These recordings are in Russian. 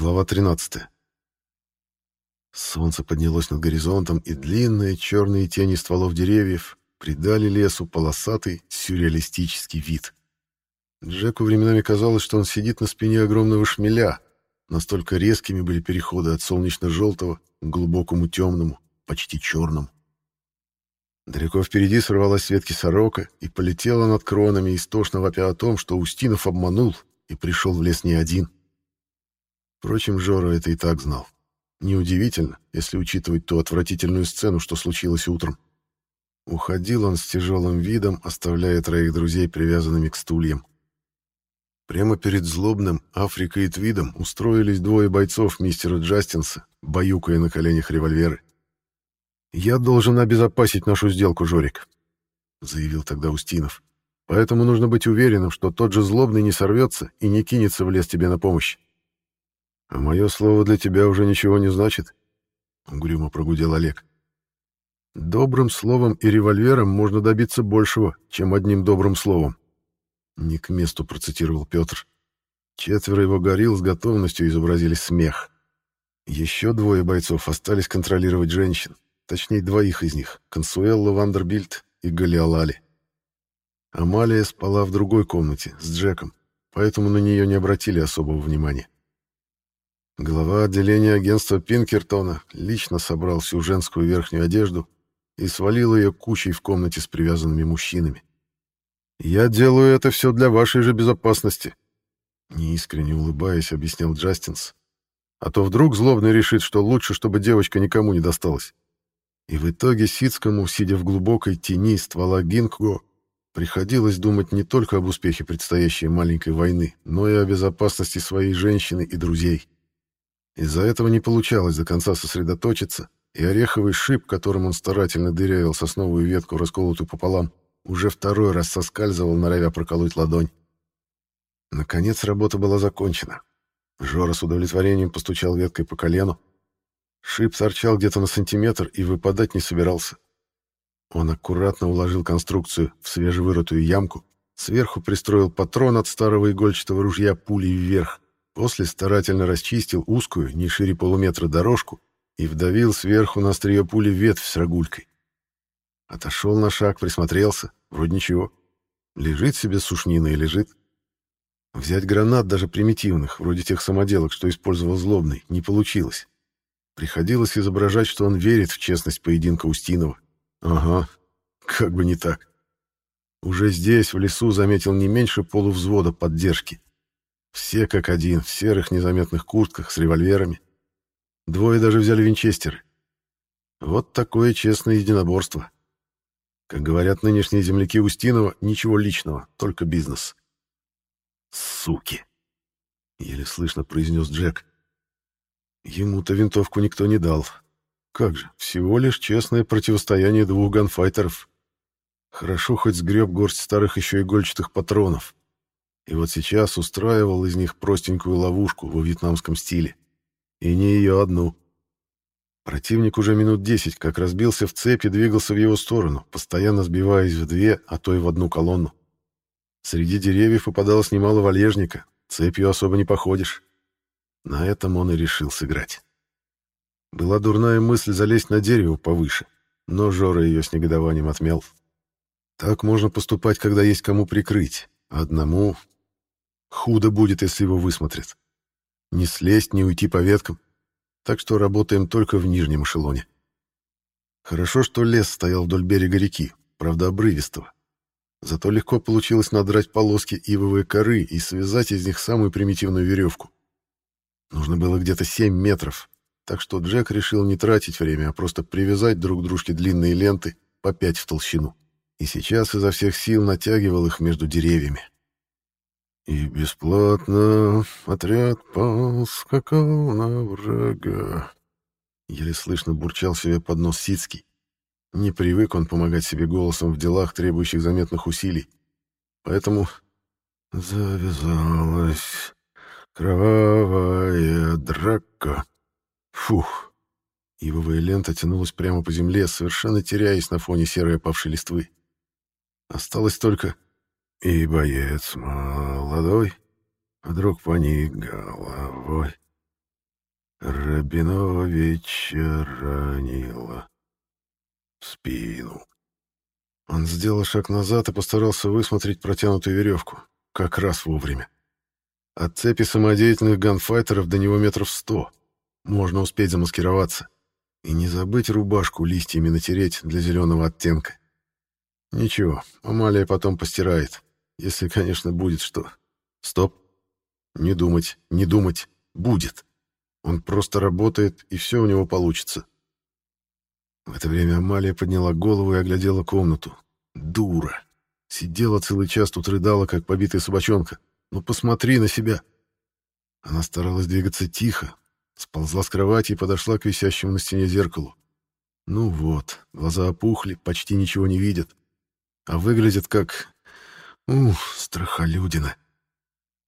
Глава 13. Солнце поднялось над горизонтом, и длинные черные тени стволов деревьев придали лесу полосатый сюрреалистический вид. Джеку временами казалось, что он сидит на спине огромного шмеля, настолько резкими были переходы от солнечно-желтого к глубокому темному, почти черному. Далеко впереди сорвалась с ветки сорока и полетела над кронами, истошно вопя о том, что Устинов обманул и пришел в лес не один. Впрочем, Жора это и так знал. Неудивительно, если учитывать ту отвратительную сцену, что случилось утром. Уходил он с тяжелым видом, оставляя троих друзей привязанными к стульям. Прямо перед злобным Африкой и Твидом устроились двое бойцов мистера Джастинса, баюкая на коленях револьверы. «Я должен обезопасить нашу сделку, Жорик», — заявил тогда Устинов. «Поэтому нужно быть уверенным, что тот же злобный не сорвется и не кинется в лес тебе на помощь». «А мое слово для тебя уже ничего не значит», — угрюмо прогудел Олег. «Добрым словом и револьвером можно добиться большего, чем одним добрым словом», — не к месту процитировал Петр. Четверо его горил с готовностью изобразили смех. Еще двое бойцов остались контролировать женщин. Точнее, двоих из них — Консуэлла Вандербильд и Галиалали. Амалия спала в другой комнате, с Джеком, поэтому на нее не обратили особого внимания. Глава отделения агентства Пинкертона лично собрал всю женскую верхнюю одежду и свалил ее кучей в комнате с привязанными мужчинами. «Я делаю это все для вашей же безопасности», — неискренне улыбаясь, объяснял Джастинс. «А то вдруг злобный решит, что лучше, чтобы девочка никому не досталась». И в итоге Сицкому, сидя в глубокой тени ствола Гинкго, приходилось думать не только об успехе предстоящей маленькой войны, но и о безопасности своей женщины и друзей. Из-за этого не получалось до конца сосредоточиться, и ореховый шип, которым он старательно дырявил сосновую ветку, расколотую пополам, уже второй раз соскальзывал, норовя проколоть ладонь. Наконец работа была закончена. Жора с удовлетворением постучал веткой по колену, Шип торчал где-то на сантиметр и выпадать не собирался. Он аккуратно уложил конструкцию в свежевырытую ямку, сверху пристроил патрон от старого игольчатого ружья пулей вверх, после старательно расчистил узкую, не шире полуметра дорожку и вдавил сверху на острие пули ветвь с рогулькой. Отошел на шаг, присмотрелся, вроде ничего. Лежит себе сушнина и лежит. Взять гранат даже примитивных, вроде тех самоделок, что использовал Злобный, не получилось. Приходилось изображать, что он верит в честность поединка Устинова. Ага, как бы не так. Уже здесь, в лесу, заметил не меньше полувзвода поддержки. Все как один, в серых незаметных куртках, с револьверами. Двое даже взяли винчестеры. Вот такое честное единоборство. Как говорят нынешние земляки Устинова, ничего личного, только бизнес. «Суки!» — еле слышно произнес Джек. Ему-то винтовку никто не дал. Как же, всего лишь честное противостояние двух ганфайтеров. Хорошо хоть сгреб горсть старых еще игольчатых патронов. И вот сейчас устраивал из них простенькую ловушку во вьетнамском стиле. И не ее одну. Противник уже минут десять как разбился в цепь и двигался в его сторону, постоянно сбиваясь в две, а то и в одну колонну. Среди деревьев попадалось немало валежника, цепью особо не походишь. На этом он и решил сыграть. Была дурная мысль залезть на дерево повыше, но Жора ее с негодованием отмел. Так можно поступать, когда есть кому прикрыть. Одному худо будет, если его высмотрят. Не слезть, не уйти по веткам. Так что работаем только в нижнем эшелоне. Хорошо, что лес стоял вдоль берега реки, правда, обрывистого. Зато легко получилось надрать полоски ивовой коры и связать из них самую примитивную веревку. Нужно было где-то 7 метров, так что Джек решил не тратить время, а просто привязать друг к дружке длинные ленты по 5 в толщину. И сейчас изо всех сил натягивал их между деревьями. И бесплатно отряд поскакал на врага. Еле слышно бурчал себе под нос Сицкий. Не привык он помогать себе голосом в делах, требующих заметных усилий. Поэтому завязалась Кровавая драка. Фух. Ивовая лента тянулась прямо по земле, совершенно теряясь на фоне серой опавшей листвы. Осталось только... И боец молодой вдруг поник головой. Рабиновича ранило в спину. Он сделал шаг назад и постарался высмотреть протянутую веревку. Как раз вовремя. От цепи самодеятельных ганфайтеров до него метров сто. Можно успеть замаскироваться. И не забыть рубашку листьями натереть для зеленого оттенка. Ничего, Амалия потом постирает. Если, конечно, будет что. Стоп. Не думать, не думать. Будет. Он просто работает, и все у него получится. В это время Амалия подняла голову и оглядела комнату. Дура. Сидела целый час тут рыдала, как побитая собачонка. Ну посмотри на себя. Она старалась двигаться тихо, сползла с кровати и подошла к висящему на стене зеркалу. Ну вот, глаза опухли, почти ничего не видят. А выглядят как... Ух, страхолюдина.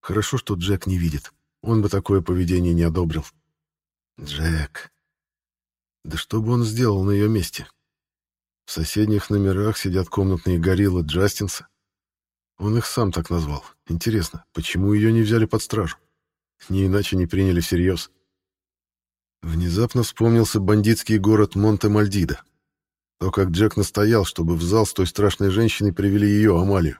Хорошо, что Джек не видит. Он бы такое поведение не одобрил. Джек. Да что бы он сделал на ее месте? В соседних номерах сидят комнатные гориллы Джастинса. Он их сам так назвал. Интересно, почему ее не взяли под стражу? Не иначе не приняли всерьез. Внезапно вспомнился бандитский город Монте-Мальдида. То, как Джек настоял, чтобы в зал с той страшной женщиной привели ее, Амалию.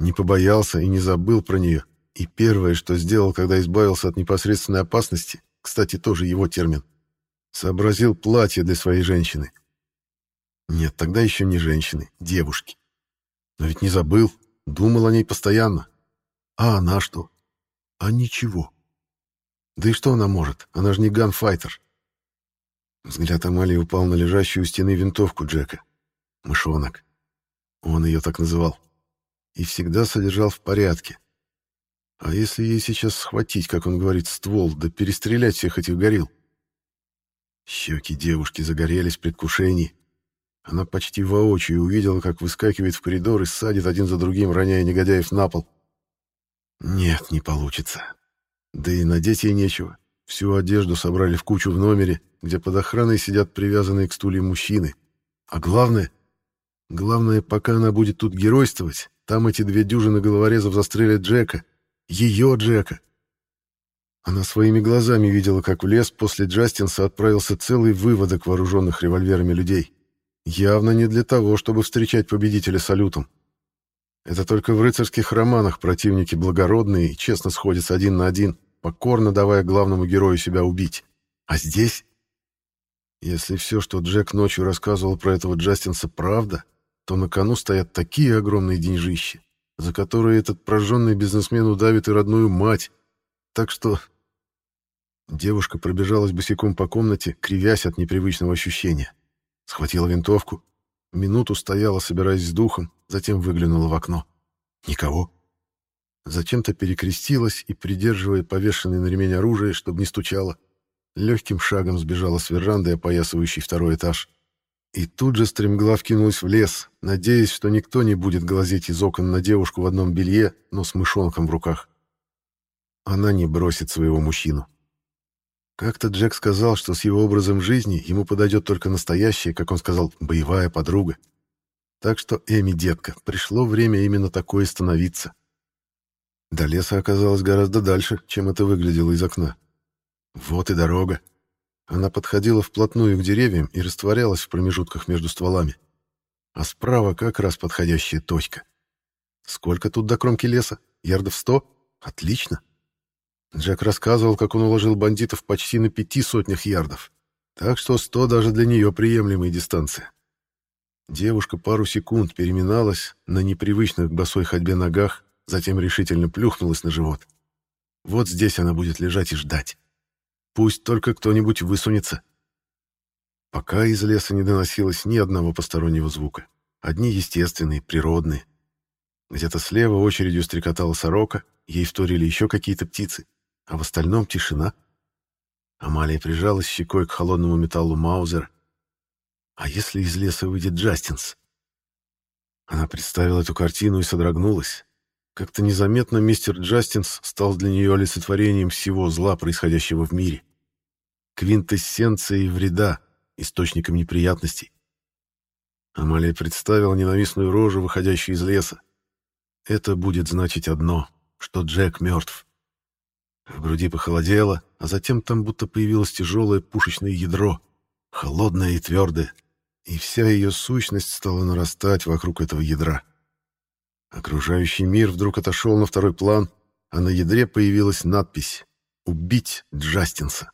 Не побоялся и не забыл про нее. И первое, что сделал, когда избавился от непосредственной опасности, кстати, тоже его термин, сообразил платье для своей женщины. Нет, тогда еще не женщины, девушки. Но ведь не забыл, думал о ней постоянно. А она что? А ничего. Да и что она может? Она же не ганфайтер. Взгляд Амалии упал на лежащую у стены винтовку Джека. Мышонок. Он ее так называл. И всегда содержал в порядке. А если ей сейчас схватить, как он говорит, ствол, да перестрелять всех этих горил? Щеки девушки загорелись в предвкушении. Она почти воочию увидела, как выскакивает в коридор и садит один за другим, роняя негодяев на пол. Нет, не получится. Да и надеть ей нечего. Всю одежду собрали в кучу в номере, где под охраной сидят привязанные к стульям мужчины. А главное... Главное, пока она будет тут геройствовать, там эти две дюжины головорезов застрелят Джека. Ее Джека. Она своими глазами видела, как в лес после Джастинса отправился целый выводок вооруженных револьверами людей. Явно не для того, чтобы встречать победителя салютом. Это только в рыцарских романах противники благородные и честно сходятся один на один, покорно давая главному герою себя убить. А здесь... Если все, что Джек ночью рассказывал про этого Джастинса, правда, то на кону стоят такие огромные деньжища, за которые этот прожженный бизнесмен удавит и родную мать. Так что... Девушка пробежалась босиком по комнате, кривясь от непривычного ощущения. Схватила винтовку, минуту стояла, собираясь с духом, затем выглянула в окно. Никого. Зачем-то перекрестилась и, придерживая повешенное на ремень оружие, чтобы не стучало, легким шагом сбежала с веранды, опоясывающей второй этаж. И тут же стремглав кинулась в лес, надеясь, что никто не будет глазеть из окон на девушку в одном белье, но с мышонком в руках. Она не бросит своего мужчину. Как-то Джек сказал, что с его образом жизни ему подойдет только настоящая, как он сказал, боевая подруга. Так что, Эми, детка, пришло время именно такое становиться. До леса оказалось гораздо дальше, чем это выглядело из окна. Вот и дорога. Она подходила вплотную к деревьям и растворялась в промежутках между стволами. А справа как раз подходящая точка. Сколько тут до кромки леса? Ярдов сто? Отлично. Джек рассказывал, как он уложил бандитов почти на пяти сотнях ярдов. Так что сто даже для нее приемлемая дистанция. Девушка пару секунд переминалась на непривычных к босой ходьбе ногах, затем решительно плюхнулась на живот. Вот здесь она будет лежать и ждать. Пусть только кто-нибудь высунется. Пока из леса не доносилось ни одного постороннего звука. Одни естественные, природные. Где-то слева очередью стрекотала сорока, ей вторили еще какие-то птицы а в остальном тишина. Амалия прижалась щекой к холодному металлу Маузера. А если из леса выйдет Джастинс? Она представила эту картину и содрогнулась. Как-то незаметно мистер Джастинс стал для нее олицетворением всего зла, происходящего в мире. Квинтэссенцией вреда, источником неприятностей. Амалия представила ненавистную рожу, выходящую из леса. Это будет значить одно, что Джек мертв. В груди похолодело, а затем там будто появилось тяжелое пушечное ядро, холодное и твердое, и вся ее сущность стала нарастать вокруг этого ядра. Окружающий мир вдруг отошел на второй план, а на ядре появилась надпись «Убить Джастинса».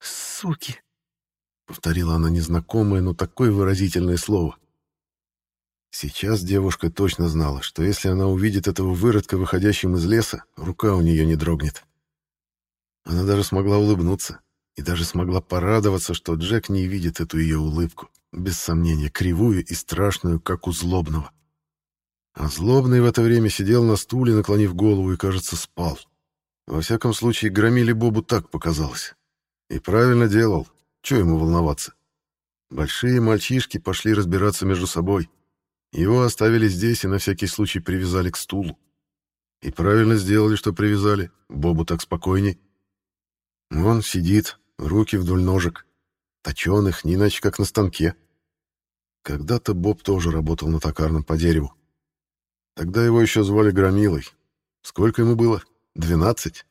«Суки!» — повторила она незнакомое, но такое выразительное слово. Сейчас девушка точно знала, что если она увидит этого выродка, выходящим из леса, рука у нее не дрогнет. Она даже смогла улыбнуться и даже смогла порадоваться, что Джек не видит эту ее улыбку, без сомнения, кривую и страшную, как у злобного. А злобный в это время сидел на стуле, наклонив голову, и, кажется, спал. Во всяком случае, громили Бобу так показалось. И правильно делал. Чего ему волноваться? Большие мальчишки пошли разбираться между собой. Его оставили здесь и на всякий случай привязали к стулу. И правильно сделали, что привязали. Бобу так спокойней. Он сидит, руки вдоль ножек. Точеных, не иначе как на станке. Когда-то Боб тоже работал на токарном по дереву. Тогда его еще звали Громилой. Сколько ему было? Двенадцать?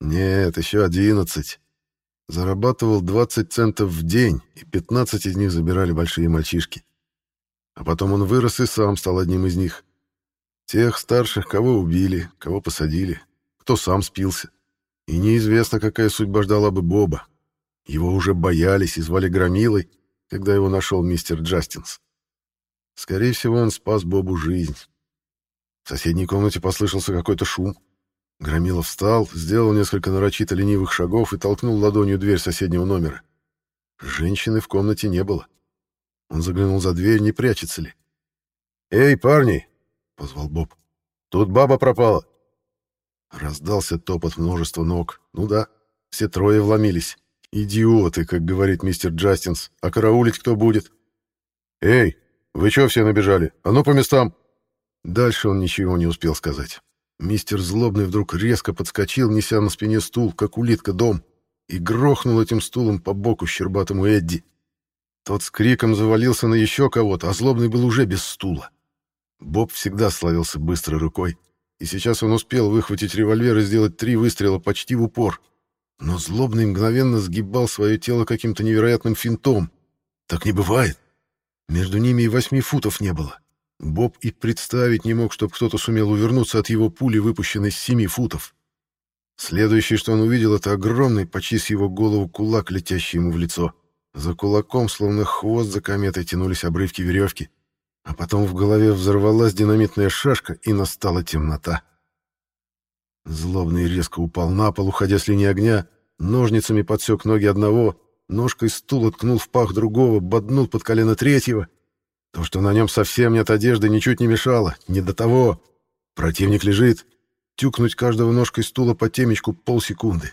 Нет, еще одиннадцать. Зарабатывал 20 центов в день, и 15 из них забирали большие мальчишки. А потом он вырос и сам стал одним из них. Тех старших, кого убили, кого посадили, кто сам спился. И неизвестно, какая судьба ждала бы Боба. Его уже боялись и звали Громилой, когда его нашел мистер Джастинс. Скорее всего, он спас Бобу жизнь. В соседней комнате послышался какой-то шум. Громилов встал, сделал несколько нарочито ленивых шагов и толкнул ладонью дверь соседнего номера. Женщины в комнате не было. Он заглянул за дверь, не прячется ли. «Эй, парни!» — позвал Боб. «Тут баба пропала!» Раздался топот множества ног. Ну да, все трое вломились. «Идиоты», как говорит мистер Джастинс. «А караулить кто будет?» «Эй, вы чё все набежали? А ну по местам!» Дальше он ничего не успел сказать. Мистер Злобный вдруг резко подскочил, неся на спине стул, как улитка дом, и грохнул этим стулом по боку щербатому Эдди. Тот с криком завалился на еще кого-то, а Злобный был уже без стула. Боб всегда славился быстрой рукой, и сейчас он успел выхватить револьвер и сделать три выстрела почти в упор. Но Злобный мгновенно сгибал свое тело каким-то невероятным финтом. Так не бывает. Между ними и восьми футов не было. Боб и представить не мог, чтобы кто-то сумел увернуться от его пули, выпущенной с семи футов. Следующее, что он увидел, это огромный, почти с его голову кулак, летящий ему в лицо. За кулаком, словно хвост за кометой, тянулись обрывки веревки. А потом в голове взорвалась динамитная шашка, и настала темнота. Злобный резко упал на пол, уходя с линии огня, ножницами подсек ноги одного, ножкой стула ткнул в пах другого, боднул под колено третьего — то, что на нем совсем нет одежды, ничуть не мешало. Не до того. Противник лежит. Тюкнуть каждого ножкой стула по темечку полсекунды.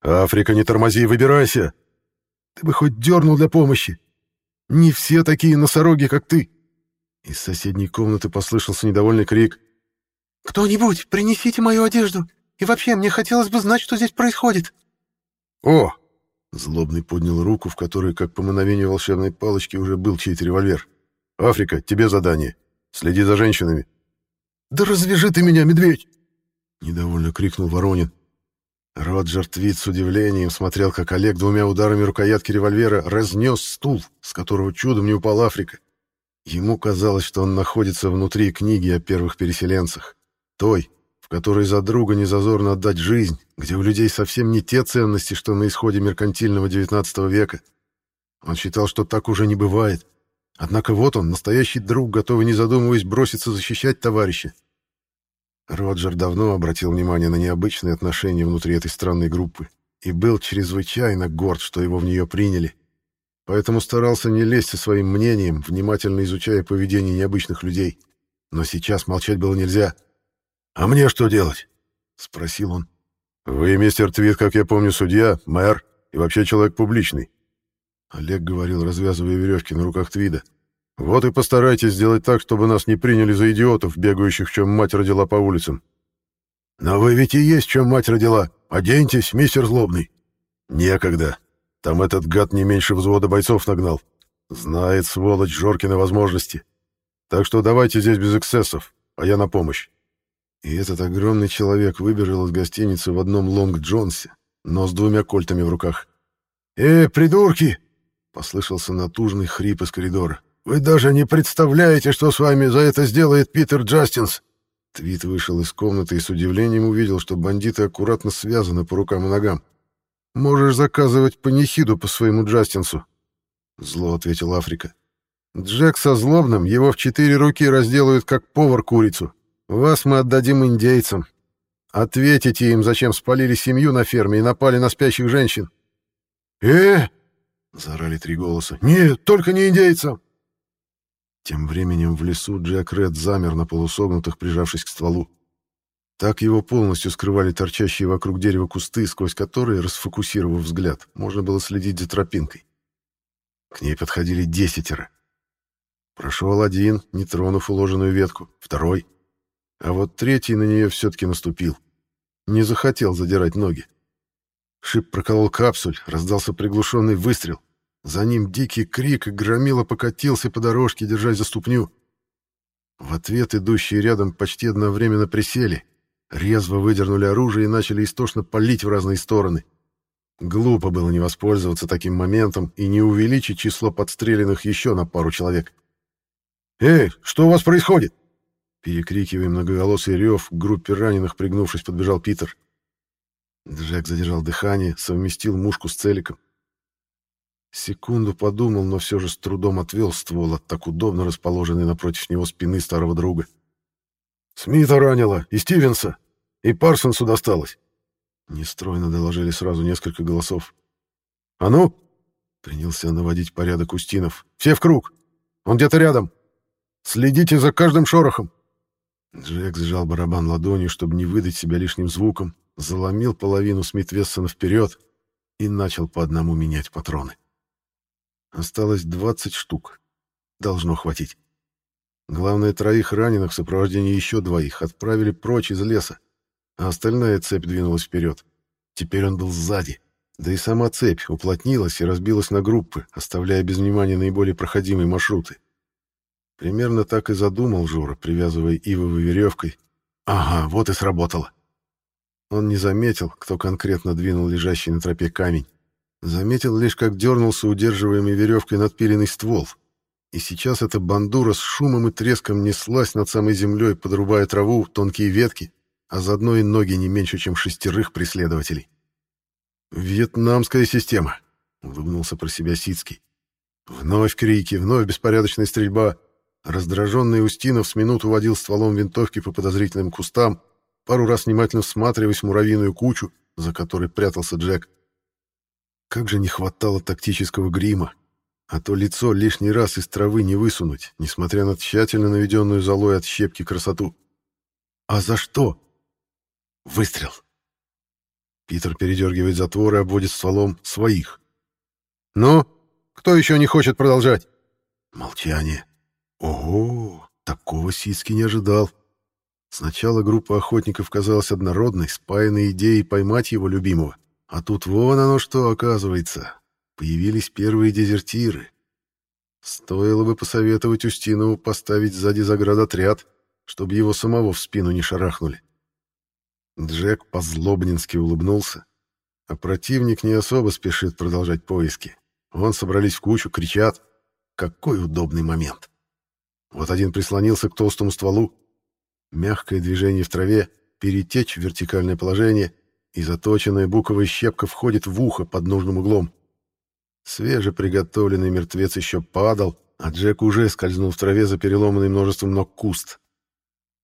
«Африка, не тормози, выбирайся!» «Ты бы хоть дернул для помощи! Не все такие носороги, как ты!» Из соседней комнаты послышался недовольный крик. «Кто-нибудь, принесите мою одежду! И вообще, мне хотелось бы знать, что здесь происходит!» «О!» Злобный поднял руку, в которой, как по мановению волшебной палочки, уже был чей-то револьвер. Африка, тебе задание. Следи за женщинами. Да развяжи ты меня, медведь! Недовольно крикнул Воронин. Роджер Твит с удивлением смотрел, как Олег двумя ударами рукоятки револьвера разнес стул, с которого чудом не упал Африка. Ему казалось, что он находится внутри книги о первых переселенцах. Той, в которой за друга не зазорно отдать жизнь, где у людей совсем не те ценности, что на исходе меркантильного XIX века. Он считал, что так уже не бывает. Однако вот он, настоящий друг, готовый, не задумываясь, броситься защищать товарища. Роджер давно обратил внимание на необычные отношения внутри этой странной группы и был чрезвычайно горд, что его в нее приняли. Поэтому старался не лезть со своим мнением, внимательно изучая поведение необычных людей. Но сейчас молчать было нельзя. «А мне что делать?» — спросил он. «Вы, мистер Твит, как я помню, судья, мэр и вообще человек публичный. Олег говорил, развязывая веревки на руках Твида. «Вот и постарайтесь сделать так, чтобы нас не приняли за идиотов, бегающих, чем мать родила по улицам». «Но вы ведь и есть, чем мать родила. Оденьтесь, мистер Злобный». «Некогда. Там этот гад не меньше взвода бойцов нагнал. Знает, сволочь, Жоркина возможности. Так что давайте здесь без эксцессов, а я на помощь». И этот огромный человек выбежал из гостиницы в одном лонг-джонсе, но с двумя кольтами в руках. «Э, придурки!» — послышался натужный хрип из коридора. «Вы даже не представляете, что с вами за это сделает Питер Джастинс!» Твит вышел из комнаты и с удивлением увидел, что бандиты аккуратно связаны по рукам и ногам. «Можешь заказывать панихиду по своему Джастинсу», — зло ответил Африка. «Джек со злобным его в четыре руки разделают, как повар курицу. Вас мы отдадим индейцам. Ответите им, зачем спалили семью на ферме и напали на спящих женщин». «Э!» — заорали три голоса. «Нет, только не индейцам!» Тем временем в лесу Джек Ред замер на полусогнутых, прижавшись к стволу. Так его полностью скрывали торчащие вокруг дерева кусты, сквозь которые, расфокусировав взгляд, можно было следить за тропинкой. К ней подходили десятеро. Прошел один, не тронув уложенную ветку, второй. А вот третий на нее все-таки наступил. Не захотел задирать ноги. Шип проколол капсуль, раздался приглушенный выстрел. За ним дикий крик, и громила покатился по дорожке, держась за ступню. В ответ идущие рядом почти одновременно присели, резво выдернули оружие и начали истошно палить в разные стороны. Глупо было не воспользоваться таким моментом и не увеличить число подстреленных еще на пару человек. «Эй, что у вас происходит?» Перекрикивая многоголосый рев, к группе раненых, пригнувшись, подбежал Питер. Джек задержал дыхание, совместил мушку с целиком. Секунду подумал, но все же с трудом отвел ствол от так удобно расположенной напротив него спины старого друга. «Смита ранила, и Стивенса, и Парсонсу досталось!» Нестройно доложили сразу несколько голосов. «А ну!» — принялся наводить порядок Устинов. «Все в круг! Он где-то рядом! Следите за каждым шорохом!» Джек сжал барабан ладонью, чтобы не выдать себя лишним звуком, заломил половину Смит Вессона вперед и начал по одному менять патроны. Осталось 20 штук. Должно хватить. Главное, троих раненых в сопровождении еще двоих отправили прочь из леса, а остальная цепь двинулась вперед. Теперь он был сзади. Да и сама цепь уплотнилась и разбилась на группы, оставляя без внимания наиболее проходимые маршруты. Примерно так и задумал Жора, привязывая ивовой веревкой. Ага, вот и сработало. Он не заметил, кто конкретно двинул лежащий на тропе камень. Заметил лишь, как дернулся удерживаемый веревкой надпиленный ствол. И сейчас эта бандура с шумом и треском неслась над самой землей, подрубая траву, тонкие ветки, а заодно и ноги не меньше, чем шестерых преследователей. «Вьетнамская система», — улыбнулся про себя Сицкий. Вновь крики, вновь беспорядочная стрельба. Раздраженный Устинов с минуту водил стволом винтовки по подозрительным кустам, пару раз внимательно всматриваясь в муравьиную кучу, за которой прятался Джек. Как же не хватало тактического грима, а то лицо лишний раз из травы не высунуть, несмотря на тщательно наведенную золой от щепки красоту. А за что? Выстрел. Питер передергивает затвор и обводит стволом своих. «Ну, кто еще не хочет продолжать?» Молчание. Ого, такого Сиски не ожидал. Сначала группа охотников казалась однородной, спаянной идеей поймать его любимого. А тут вон оно что, оказывается. Появились первые дезертиры. Стоило бы посоветовать Устинову поставить сзади заградотряд, чтобы его самого в спину не шарахнули. Джек по-злобнински улыбнулся, а противник не особо спешит продолжать поиски. Вон собрались в кучу, кричат. Какой удобный момент. Вот один прислонился к толстому стволу. Мягкое движение в траве, перетечь в вертикальное положение, и заточенная буковая щепка входит в ухо под нужным углом. Свежеприготовленный мертвец еще падал, а Джек уже скользнул в траве за переломанный множеством ног куст.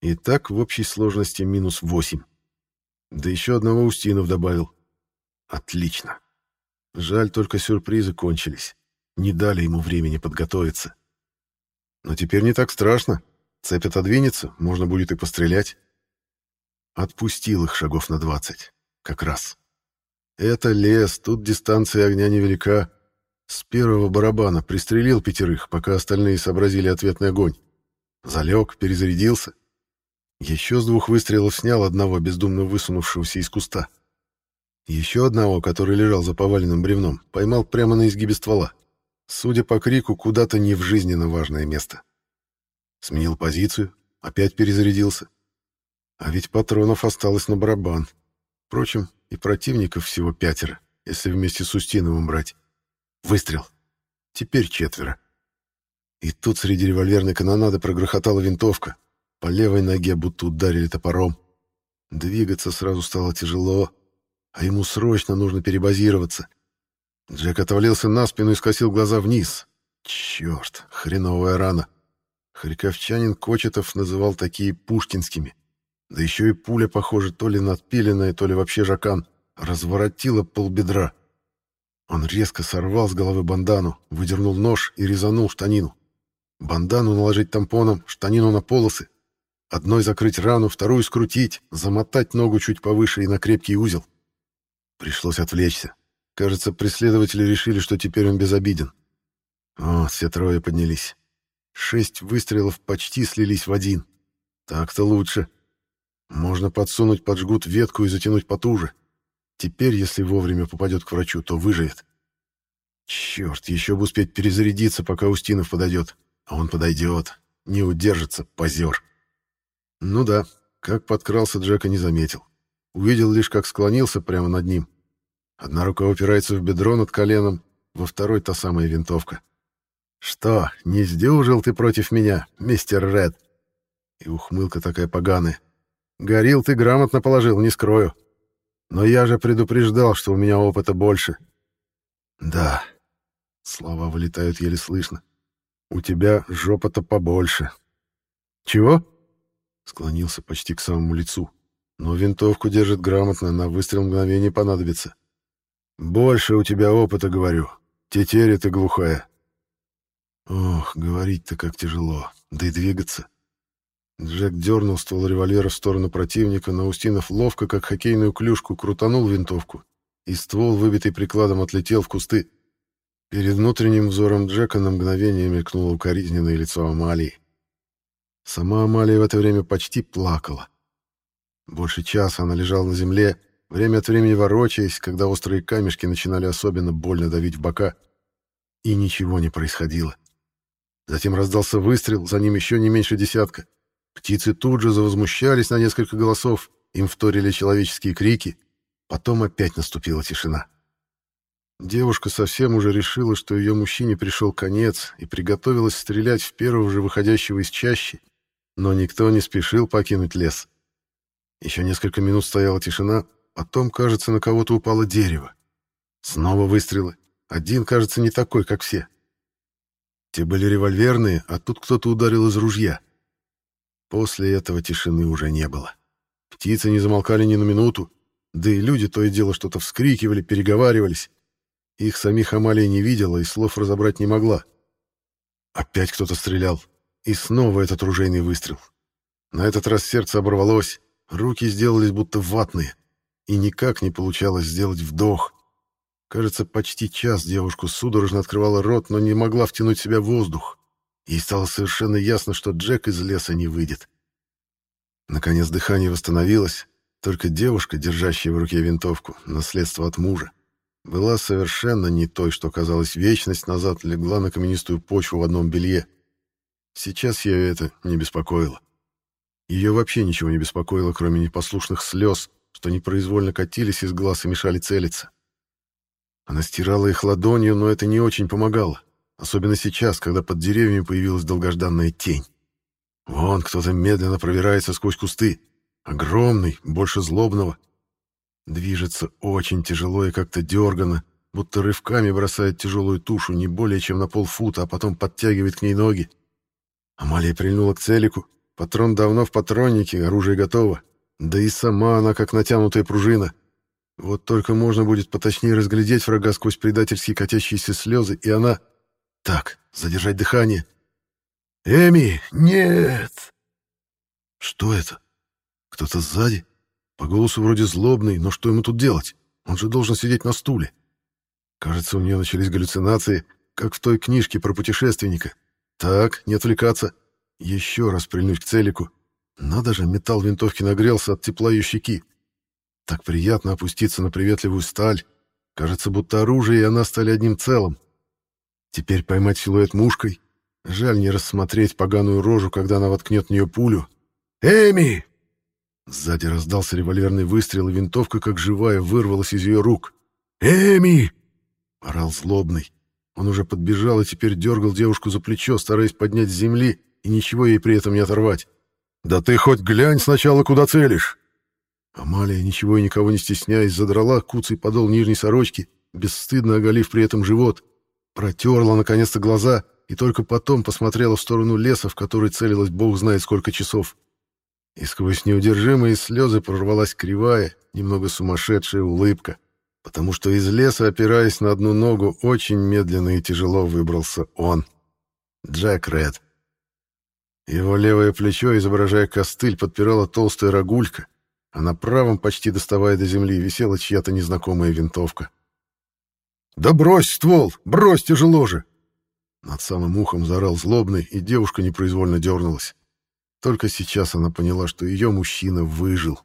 И так в общей сложности минус восемь. Да еще одного Устинов добавил. Отлично. Жаль, только сюрпризы кончились. Не дали ему времени подготовиться. Но теперь не так страшно. Цепь отодвинется, можно будет и пострелять. Отпустил их шагов на двадцать. Как раз. Это лес, тут дистанция огня невелика. С первого барабана пристрелил пятерых, пока остальные сообразили ответный огонь. Залег, перезарядился. Еще с двух выстрелов снял одного, бездумно высунувшегося из куста. Еще одного, который лежал за поваленным бревном, поймал прямо на изгибе ствола. Судя по крику, куда-то не в жизненно важное место. Сменил позицию, опять перезарядился. А ведь патронов осталось на барабан. Впрочем, и противников всего пятеро, если вместе с Устиновым брать. Выстрел. Теперь четверо. И тут среди револьверной канонады прогрохотала винтовка. По левой ноге будто ударили топором. Двигаться сразу стало тяжело, а ему срочно нужно перебазироваться. Джек отвалился на спину и скосил глаза вниз. Черт, хреновая рана. Харьковчанин Кочетов называл такие пушкинскими. Да еще и пуля, похоже, то ли надпиленная, то ли вообще жакан, разворотила полбедра. Он резко сорвал с головы бандану, выдернул нож и резанул штанину. Бандану наложить тампоном, штанину на полосы. Одной закрыть рану, вторую скрутить, замотать ногу чуть повыше и на крепкий узел. Пришлось отвлечься. Кажется, преследователи решили, что теперь он безобиден. О, все трое поднялись. Шесть выстрелов почти слились в один. Так-то лучше. Можно подсунуть под жгут ветку и затянуть потуже. Теперь, если вовремя попадет к врачу, то выживет. Черт, еще бы успеть перезарядиться, пока Устинов подойдет. А он подойдет. Не удержится, позер. Ну да, как подкрался, Джека не заметил. Увидел лишь, как склонился прямо над ним. Одна рука упирается в бедро над коленом, во второй та самая винтовка. «Что, не сдюжил ты против меня, мистер Ред?» И ухмылка такая поганая. «Горил ты грамотно положил, не скрою. Но я же предупреждал, что у меня опыта больше». «Да». Слова вылетают еле слышно. «У тебя жопа-то побольше». «Чего?» Склонился почти к самому лицу. Но винтовку держит грамотно, на выстрел мгновение понадобится. «Больше у тебя опыта, говорю. Тетеря ты глухая. Ох, говорить-то как тяжело, да и двигаться. Джек дернул ствол револьвера в сторону противника, но Устинов ловко, как хоккейную клюшку, крутанул винтовку, и ствол, выбитый прикладом, отлетел в кусты. Перед внутренним взором Джека на мгновение мелькнуло укоризненное лицо Амалии. Сама Амалия в это время почти плакала. Больше часа она лежала на земле, время от времени ворочаясь, когда острые камешки начинали особенно больно давить в бока. И ничего не происходило. Затем раздался выстрел, за ним еще не меньше десятка. Птицы тут же завозмущались на несколько голосов, им вторили человеческие крики. Потом опять наступила тишина. Девушка совсем уже решила, что ее мужчине пришел конец, и приготовилась стрелять в первого же выходящего из чащи, но никто не спешил покинуть лес. Еще несколько минут стояла тишина, потом, кажется, на кого-то упало дерево. Снова выстрелы. Один, кажется, не такой, как все. Те были револьверные, а тут кто-то ударил из ружья. После этого тишины уже не было. Птицы не замолкали ни на минуту, да и люди то и дело что-то вскрикивали, переговаривались. Их самих Амалия не видела и слов разобрать не могла. Опять кто-то стрелял. И снова этот ружейный выстрел. На этот раз сердце оборвалось, руки сделались будто ватные, и никак не получалось сделать вдох. Кажется, почти час девушку судорожно открывала рот, но не могла втянуть в себя воздух. Ей стало совершенно ясно, что Джек из леса не выйдет. Наконец дыхание восстановилось, только девушка, держащая в руке винтовку, наследство от мужа, была совершенно не той, что, казалось, вечность назад легла на каменистую почву в одном белье. Сейчас ее это не беспокоило. Ее вообще ничего не беспокоило, кроме непослушных слез, что непроизвольно катились из глаз и мешали целиться. Она стирала их ладонью, но это не очень помогало. Особенно сейчас, когда под деревьями появилась долгожданная тень. Вон кто-то медленно пробирается сквозь кусты. Огромный, больше злобного. Движется очень тяжело и как-то дергано, будто рывками бросает тяжелую тушу не более чем на полфута, а потом подтягивает к ней ноги. Амалия прильнула к целику. Патрон давно в патроннике, оружие готово. Да и сама она как натянутая пружина — вот только можно будет поточнее разглядеть врага сквозь предательские катящиеся слезы, и она... Так, задержать дыхание. «Эми, нет!» Что это? Кто-то сзади? По голосу вроде злобный, но что ему тут делать? Он же должен сидеть на стуле. Кажется, у нее начались галлюцинации, как в той книжке про путешественника. Так, не отвлекаться. Еще раз прильнуть к целику. Надо же, металл винтовки нагрелся от тепла ее щеки. Так приятно опуститься на приветливую сталь. Кажется, будто оружие и она стали одним целым. Теперь поймать силуэт мушкой. Жаль не рассмотреть поганую рожу, когда она воткнет в нее пулю. «Эми!» Сзади раздался револьверный выстрел, и винтовка, как живая, вырвалась из ее рук. «Эми!» — орал злобный. Он уже подбежал и теперь дергал девушку за плечо, стараясь поднять с земли и ничего ей при этом не оторвать. «Да ты хоть глянь сначала, куда целишь!» Амалия, ничего и никого не стесняясь, задрала куцый подол нижней сорочки, бесстыдно оголив при этом живот, протерла наконец-то глаза и только потом посмотрела в сторону леса, в который целилась бог знает сколько часов. И сквозь неудержимые слезы прорвалась кривая, немного сумасшедшая улыбка, потому что из леса, опираясь на одну ногу, очень медленно и тяжело выбрался он, Джек Ред. Его левое плечо, изображая костыль, подпирала толстая рогулька, а на правом, почти доставая до земли, висела чья-то незнакомая винтовка. «Да брось ствол! Брось тяжело же!» Над самым ухом заорал злобный, и девушка непроизвольно дернулась. Только сейчас она поняла, что ее мужчина выжил.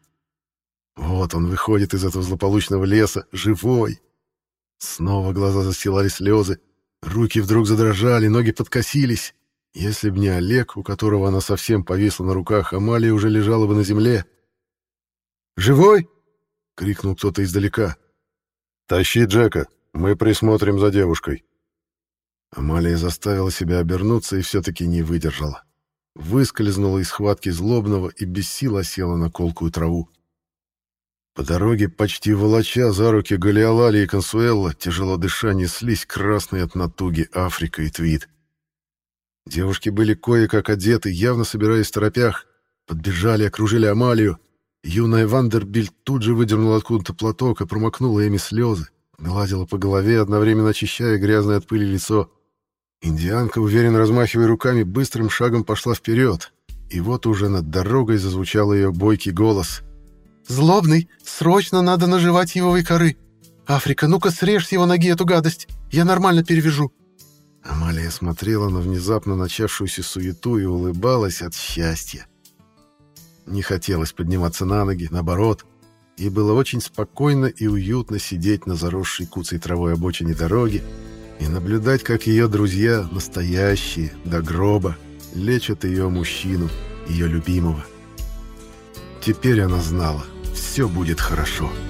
Вот он выходит из этого злополучного леса, живой. Снова глаза застилали слезы, руки вдруг задрожали, ноги подкосились. Если б не Олег, у которого она совсем повисла на руках, Амалия уже лежала бы на земле. «Живой?» — крикнул кто-то издалека. «Тащи Джека, мы присмотрим за девушкой». Амалия заставила себя обернуться и все-таки не выдержала. Выскользнула из схватки злобного и без сил осела на колкую траву. По дороге, почти волоча за руки Галиалали и Консуэлла, тяжело дыша, неслись красные от натуги Африка и Твит. Девушки были кое-как одеты, явно собираясь в торопях. Подбежали, окружили Амалию. Юная Вандербильд тут же выдернула откуда-то платок и промокнула ими слезы. Гладила по голове, одновременно очищая грязное от пыли лицо. Индианка, уверенно размахивая руками, быстрым шагом пошла вперед. И вот уже над дорогой зазвучал ее бойкий голос. «Злобный, срочно надо наживать его коры. Африка, ну-ка срежь с его ноги эту гадость. Я нормально перевяжу». Амалия смотрела на внезапно начавшуюся суету и улыбалась от счастья. Не хотелось подниматься на ноги, наоборот. Ей было очень спокойно и уютно сидеть на заросшей куцей травой обочине дороги и наблюдать, как ее друзья, настоящие, до гроба, лечат ее мужчину, ее любимого. Теперь она знала, все будет хорошо. «Все будет хорошо».